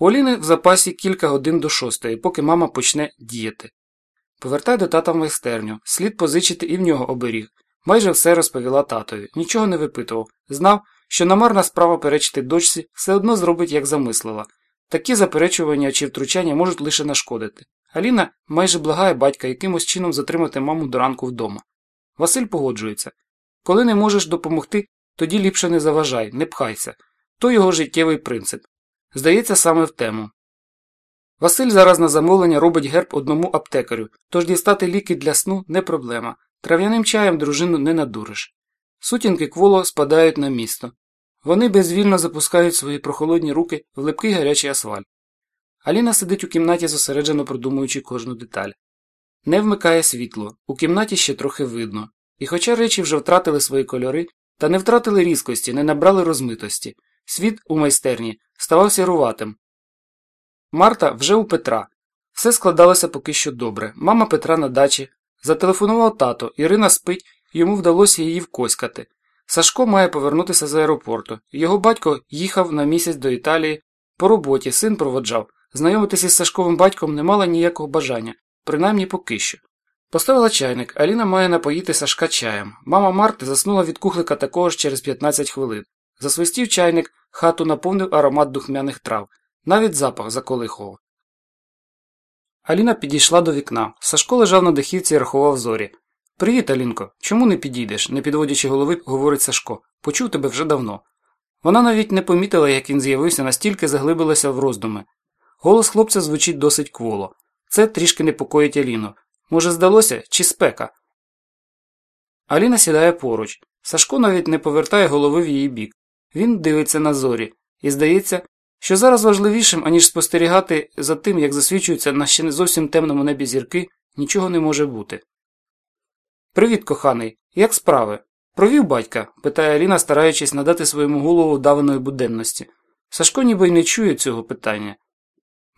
У Оліни в запасі кілька годин до шостої, поки мама почне діяти. Повертай до тата в майстерню, слід позичити і в нього оберіг. Майже все розповіла татові, нічого не випитував, знав, що намарна справа перечити дочці все одно зробить, як замислила. Такі заперечування чи втручання можуть лише нашкодити. Аліна майже благає батька якимось чином затримати маму до ранку вдома. Василь погоджується коли не можеш допомогти, тоді ліпше не заважай, не пхайся. То його життєвий принцип. Здається, саме в тему. Василь зараз на замовлення робить герб одному аптекарю, тож дістати ліки для сну не проблема. Трав'яним чаєм дружину не надуриш. Сутінки кволо спадають на місто. Вони безвільно запускають свої прохолодні руки в липкий гарячий асфальт. Аліна сидить у кімнаті, зосереджено продумуючи кожну деталь. Не вмикає світло, у кімнаті ще трохи видно. І хоча речі вже втратили свої кольори, та не втратили різкості, не набрали розмитості, світ у майстерні ставав сіруватим. Марта вже у Петра. Все складалося поки що добре. Мама Петра на дачі. Зателефонував тато, Ірина спить, йому вдалося її вкоськати. Сашко має повернутися з аеропорту. Його батько їхав на місяць до Італії. По роботі син проводжав. Знайомитися з Сашковим батьком не мала ніякого бажання, принаймні поки що. Поставила чайник, Аліна має напоїти Сашка чаєм. Мама Марти заснула від кухлика також через 15 хвилин. Засвистів чайник, хату наповнив аромат духмяних трав, навіть запах заколихував. Аліна підійшла до вікна. Сашко лежав на дахівці і рахував зорі. Привіт, Алінко. Чому не підійдеш? не підводячи голови, говорить Сашко. Почув тебе вже давно. Вона навіть не помітила, як він з'явився, настільки заглибилася в роздуми. Голос хлопця звучить досить кволо. Це трішки непокоїть Аліну. Може, здалося, чи спека? Аліна сідає поруч. Сашко навіть не повертає голови в її бік. Він дивиться на зорі, і здається, що зараз важливішим, аніж спостерігати за тим, як засвічуються на ще не зовсім темному небі зірки, нічого не може бути. Привіт, коханий. Як справи? Провів батька? питає Аліна, стараючись надати своєму голову даваної буденності. Сашко ніби й не чує цього питання.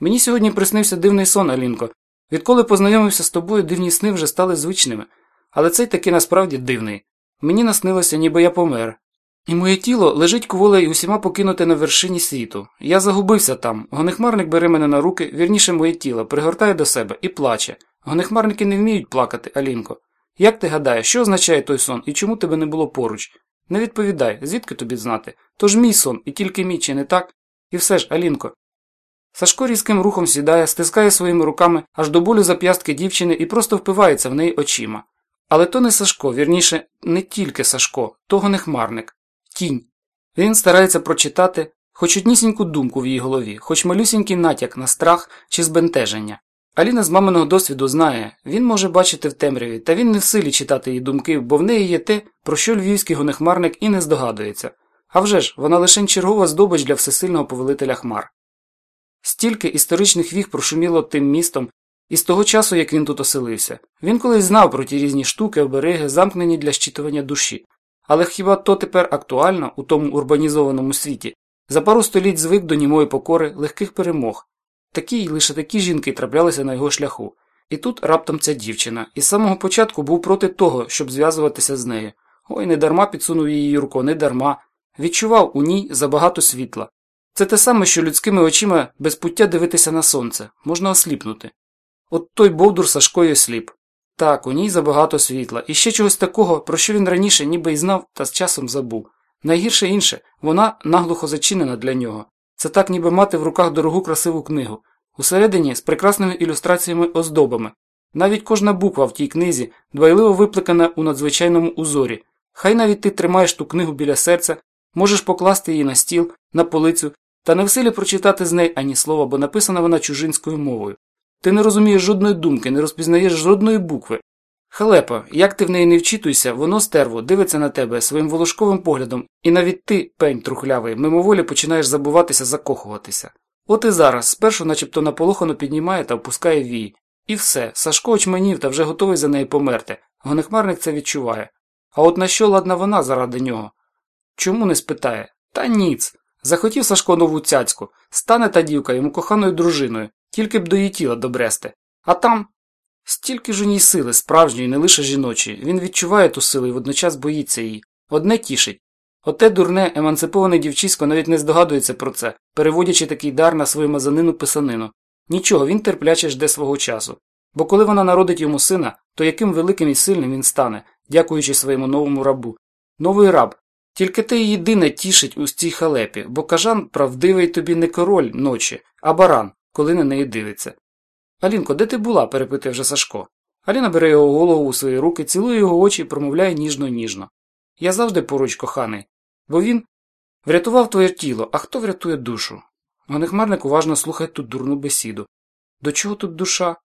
Мені сьогодні приснився дивний сон, Алінко. Відколи познайомився з тобою, дивні сни вже стали звичними, але цей таки насправді дивний. Мені наснилося, ніби я помер. І моє тіло лежить кволе і усіма покинуте на вершині світу. Я загубився там. Гонехмарник бере мене на руки, вірніше моє тіло, пригортає до себе і плаче. Гонехмарники не вміють плакати, Алінко. Як ти гадаєш, що означає той сон і чому тебе не було поруч? Не відповідай, звідки тобі знати? Тож мій сон, і тільки мій, чи не так? І все ж, Алінко. Сашко різким рухом сідає, стискає своїми руками аж до болю зап'ястки дівчини і просто впивається в неї очима. Але то не Сашко, вірніше, не тільки Сашко, того не. Тінь. Він старається прочитати хоч однісіньку думку в її голові, хоч малюсінький натяк на страх чи збентеження. Аліна з маминого досвіду знає, він може бачити в темряві, та він не в силі читати її думки, бо в неї є те, про що львівський гонехмарник і не здогадується. А вже ж, вона лише чергова здобич для всесильного повелителя хмар. Стільки історичних віг прошуміло тим містом із того часу, як він тут оселився. Він колись знав про ті різні штуки, обереги, замкнені для щитування душі. Але хіба то тепер актуально у тому урбанізованому світі? За пару століть звик до німої покори легких перемог. Такі й лише такі жінки траплялися на його шляху. І тут раптом ця дівчина, і з самого початку був проти того, щоб зв'язуватися з нею. Ой, не дарма підсунув її Юрко, не дарма. Відчував у ній забагато світла. Це те саме, що людськими очима без пуття дивитися на сонце, можна осліпнути. От той Бовдур Сашко й осліп. Так, у ній забагато світла, і ще чогось такого, про що він раніше ніби й знав, та з часом забув. Найгірше інше, вона наглухо зачинена для нього. Це так, ніби мати в руках дорогу красиву книгу, усередині з прекрасними ілюстраціями оздобами. Навіть кожна буква в тій книзі дбайливо випликана у надзвичайному узорі. Хай навіть ти тримаєш ту книгу біля серця, можеш покласти її на стіл, на полицю, та не в силі прочитати з неї ані слова, бо написана вона чужинською мовою. Ти не розумієш жодної думки, не розпізнаєш жодної букви. Халепа, як ти в неї не вчитуйся, воно стерво дивиться на тебе своїм волошковим поглядом, і навіть ти, пень трухлявий, мимоволі починаєш забуватися, закохуватися. От і зараз, спершу начебто наполохано піднімає та опускає вій. І все, Сашко очманів та вже готовий за неї померти. Гонехмарник це відчуває. А от на що ладна вона заради нього? Чому не спитає? Та ніц. Захотів Сашко нову цяцьку, стане та дівка йому коханою дружиною, тільки б до її тіла добрести. А там стільки ж у ній сили, справжньої, не лише жіночої. Він відчуває ту силу і водночас боїться її. Одне тішить. Оте дурне, емансиповане дівчисько навіть не здогадується про це, переводячи такий дар на свою мазанину писанину. Нічого, він терпляче жде свого часу. Бо коли вона народить йому сина, то яким великим і сильним він стане, дякуючи своєму новому рабу. Новий раб. Тільки те єдине тішить у цій халепі, бо кажан правдивий тобі не король ночі, а баран, коли на неї дивиться. Алінко, де ти була? перепитує вже Сашко. Аліна бере його голову у свої руки, цілує його очі і промовляє ніжно-ніжно. Я завжди поруч, коханий, бо він врятував твоє тіло, а хто врятує душу? Гонехмарник уважно слухає ту дурну бесіду. До чого тут душа?